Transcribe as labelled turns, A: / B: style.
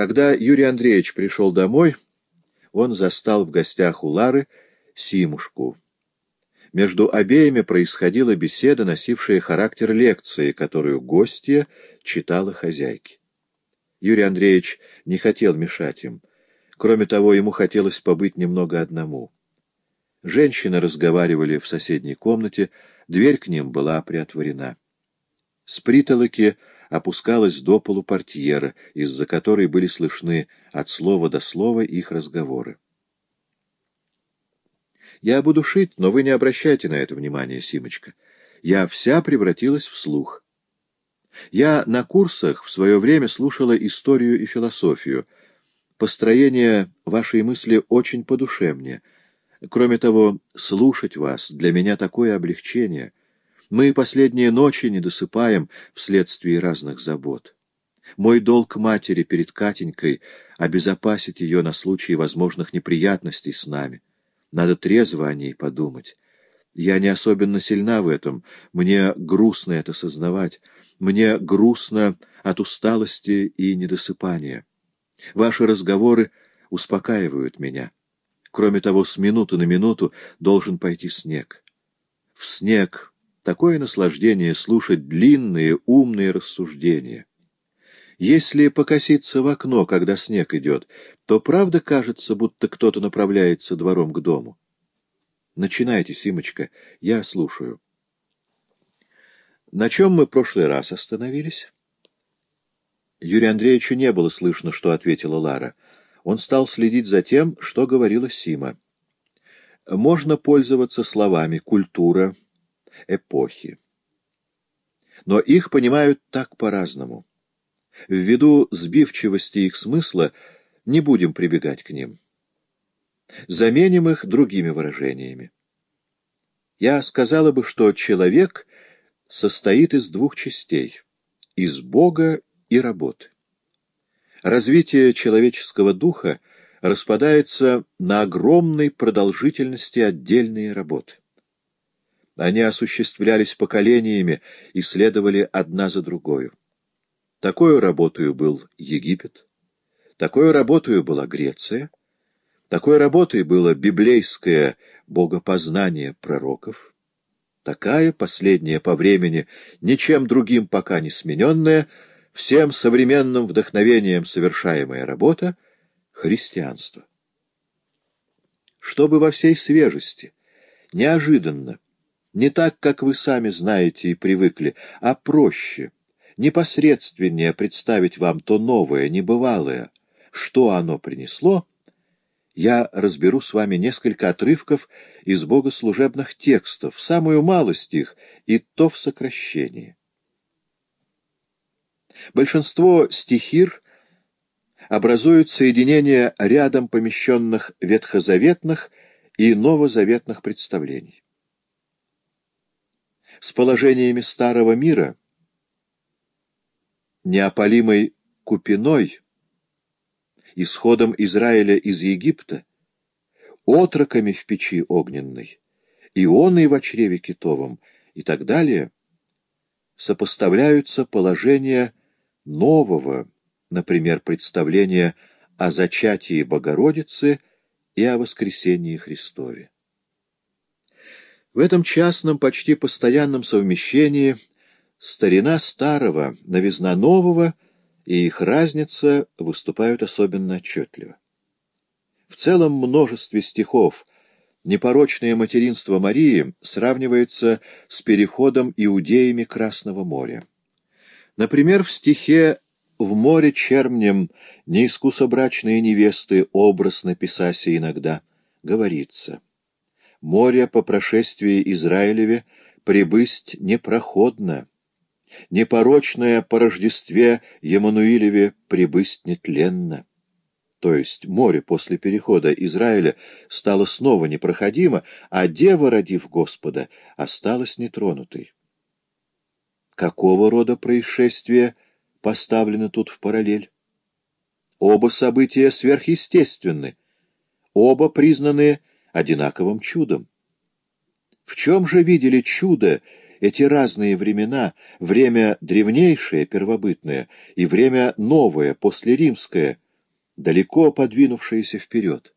A: Когда Юрий Андреевич пришел домой, он застал в гостях у Лары Симушку. Между обеими происходила беседа, носившая характер лекции, которую гостья читала хозяйке. Юрий Андреевич не хотел мешать им. Кроме того, ему хотелось побыть немного одному. Женщины разговаривали в соседней комнате, дверь к ним была приотворена. С притолоки опускалась до полу портьера, из-за которой были слышны от слова до слова их разговоры. «Я буду шить, но вы не обращайте на это внимания, Симочка. Я вся превратилась в слух. Я на курсах в свое время слушала историю и философию. Построение вашей мысли очень по душе мне. Кроме того, слушать вас для меня такое облегчение. Мы последние ночи не досыпаем вследствие разных забот. Мой долг матери перед Катенькой — обезопасить ее на случай возможных неприятностей с нами. Надо трезво о ней подумать. Я не особенно сильна в этом, мне грустно это сознавать, мне грустно от усталости и недосыпания. Ваши разговоры успокаивают меня. Кроме того, с минуты на минуту должен пойти снег. В снег такое наслаждение слушать длинные, умные рассуждения. Если покоситься в окно, когда снег идет, то правда кажется, будто кто-то направляется двором к дому. Начинайте, Симочка, я слушаю. На чем мы в прошлый раз остановились? Юрию Андреевичу не было слышно, что ответила Лара. Он стал следить за тем, что говорила Сима. Можно пользоваться словами «культура», «эпохи». Но их понимают так по-разному. Ввиду сбивчивости их смысла не будем прибегать к ним. Заменим их другими выражениями. Я сказала бы, что человек состоит из двух частей — из Бога и работы. Развитие человеческого духа распадается на огромной продолжительности отдельные работы. Они осуществлялись поколениями и следовали одна за другой. Такой работою был Египет, такой работою была Греция, такой работой было библейское богопознание пророков, такая, последняя по времени, ничем другим пока не смененная, всем современным вдохновением совершаемая работа — христианство. Чтобы во всей свежести, неожиданно, не так, как вы сами знаете и привыкли, а проще — непосредственнее представить вам то новое, небывалое, что оно принесло, я разберу с вами несколько отрывков из богослужебных текстов, самую малость их, и то в сокращении. Большинство стихир образуют соединение рядом помещенных ветхозаветных и новозаветных представлений. С положениями старого мира – неопалимой Купиной, исходом Израиля из Египта, отроками в печи огненной, ионой в чреве китовом и так далее, сопоставляются положения нового, например, представления о зачатии Богородицы и о воскресении Христове. В этом частном, почти постоянном совмещении – Старина старого, новизна нового и их разница выступают особенно отчетливо. В целом множестве стихов непорочное материнство Марии сравнивается с переходом иудеями Красного моря. Например, в стихе «В море чермнем неискусобрачные невесты образ написаси иногда» говорится «Море по прошествии Израилеве прибысть непроходно, непорочное по Рождестве Емануилеве прибысть нетленно. То есть море после перехода Израиля стало снова непроходимо, а дева, родив Господа, осталась нетронутой. Какого рода происшествия поставлены тут в параллель? Оба события сверхъестественны, оба признаны одинаковым чудом. В чем же видели чудо эти разные времена, время древнейшее, первобытное, и время новое, послеримское, далеко подвинувшиеся вперед.